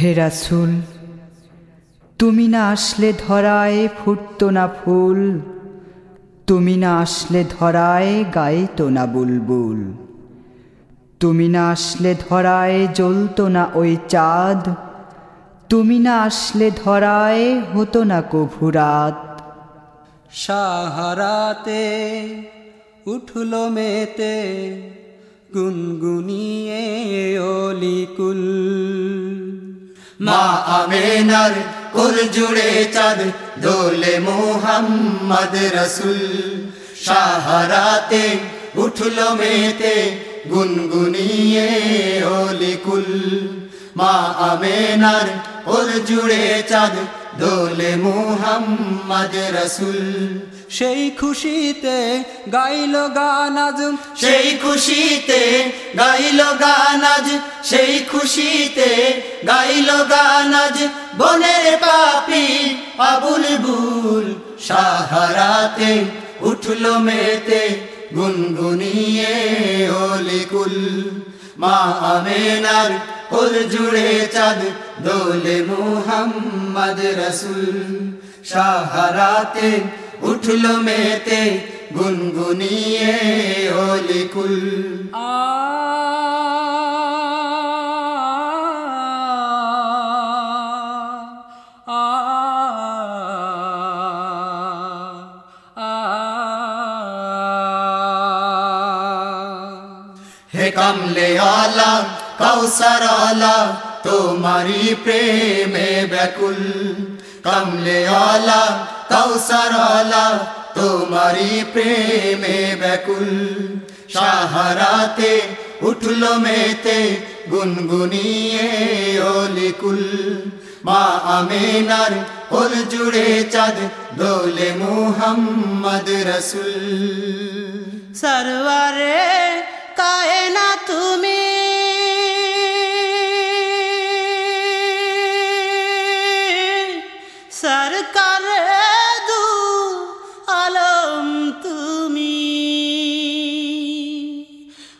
হে রাসুল তুমি না আসলে ধরায় ফুটতো না ফুল, তুমি না আসলে ধরায় গাইতো না বুলবুল, তুমি না আসলে ধরায় জ্বলতো না ওই চাঁদ, তুমি না আসলে ধরায় হতো না কভুরাত সাহারাতে উঠল মেতে, গুনগুনিয়ে অলিকুল। মা আমেনার কুল জুড়ে চাঁদ, দোলে মোহাম্মদ রসুল। সাহারাতে উঠল মেতে, গুনগুনিয়ে ওলিকুল মা আমেনার ওর জুড়ে চাঁদ দোলে মোহাম্মদ রসুল। সেই খুশিতে গাইল গান আজ। সেই খুশিতে গাইল গানাজ সেই খুশিতে গাইল গানাজ বনের পাপি আবুল বুল সাহারাতে উঠল মেতে গুনগুনিয়ে ওলিকুল মা আমেনার কুল জুড়ে চাঁদ দোলে মুহাম্মদ রসুল। সাহারাতে উঠল মেতে গুনগুনিয়ে ওলিকুল হে কমলে আলা কৌসর আলা তোমারি প্রেমে ব্যাকুল। কমলে আলা কৌসর আলা তোমারি প্রেমে ব্যাকুল। সাহারাতে উঠল মেতে, গুনগুনিয়ে ওলিকুল মা আমেনার কোল জুড়ে চাঁদ, দোলে মুহাম্মদ রসুল। সরওয়ারে সরকার দু আলম তুমি।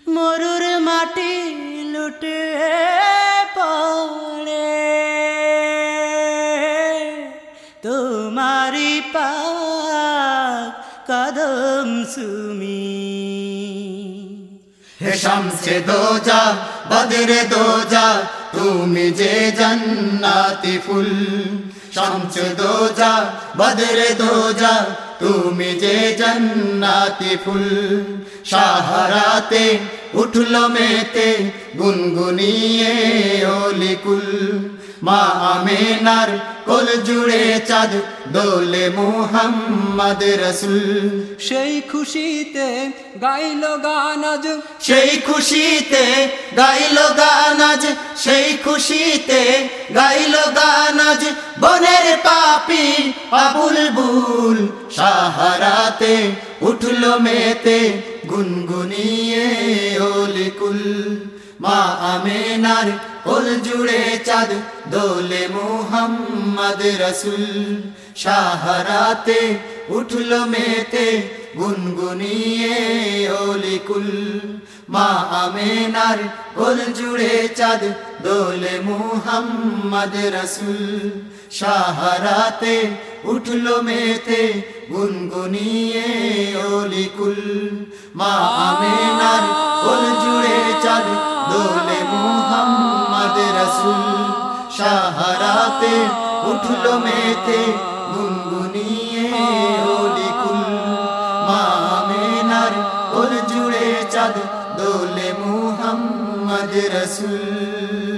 মরুর মাটি লুটে পড়ে। তোমারি পাক কদম সুমি। হে শামসে দোজা, বদরে দোজা, তুমি যে জন্নাতি ফুল। শামসে দোজা বদরে দোজা তুমি যে জন্নাতি ফুল। সাহারাতে উঠল মেতে গুনগুনিয়ে ওলিকুল মা আমেনার কোল জুড়ে চাঁদ দোলে মুহাম্মদ রসুল। সেই খুশিতে গাইল গান আজ। সেই খুশিতে গাইল গানাজ সেই খুশিতে গাইল গানাজ বনের পাপি আবুল বুল সাহারাতে উঠল মেতে গুনগুনিয়ে ওলিকুল মা আমেনার কোল জুড়ে চাঁদ দোলে মুহাম্মদ রসুল। সাহারাতে উঠল মেতে গুনগুনিয়ে ওলিকুল মা আমেনার কোল জুড়ে চাঁদ দোলে মুহাম্মদ রসুল সাহারাতে উঠল মেতে গুনগুনিয়ে ওলিকুল মা আমেনার কোল জুড়ে চাঁদ, দোলে মুহাম্মদ রসুল সাহারাতে উঠল মেতে গুনগুনিয়ে ওলিকুল মা আমেনার কোল জুড়ে চাঁদ, দোলে মুহাম্মদ রসুল।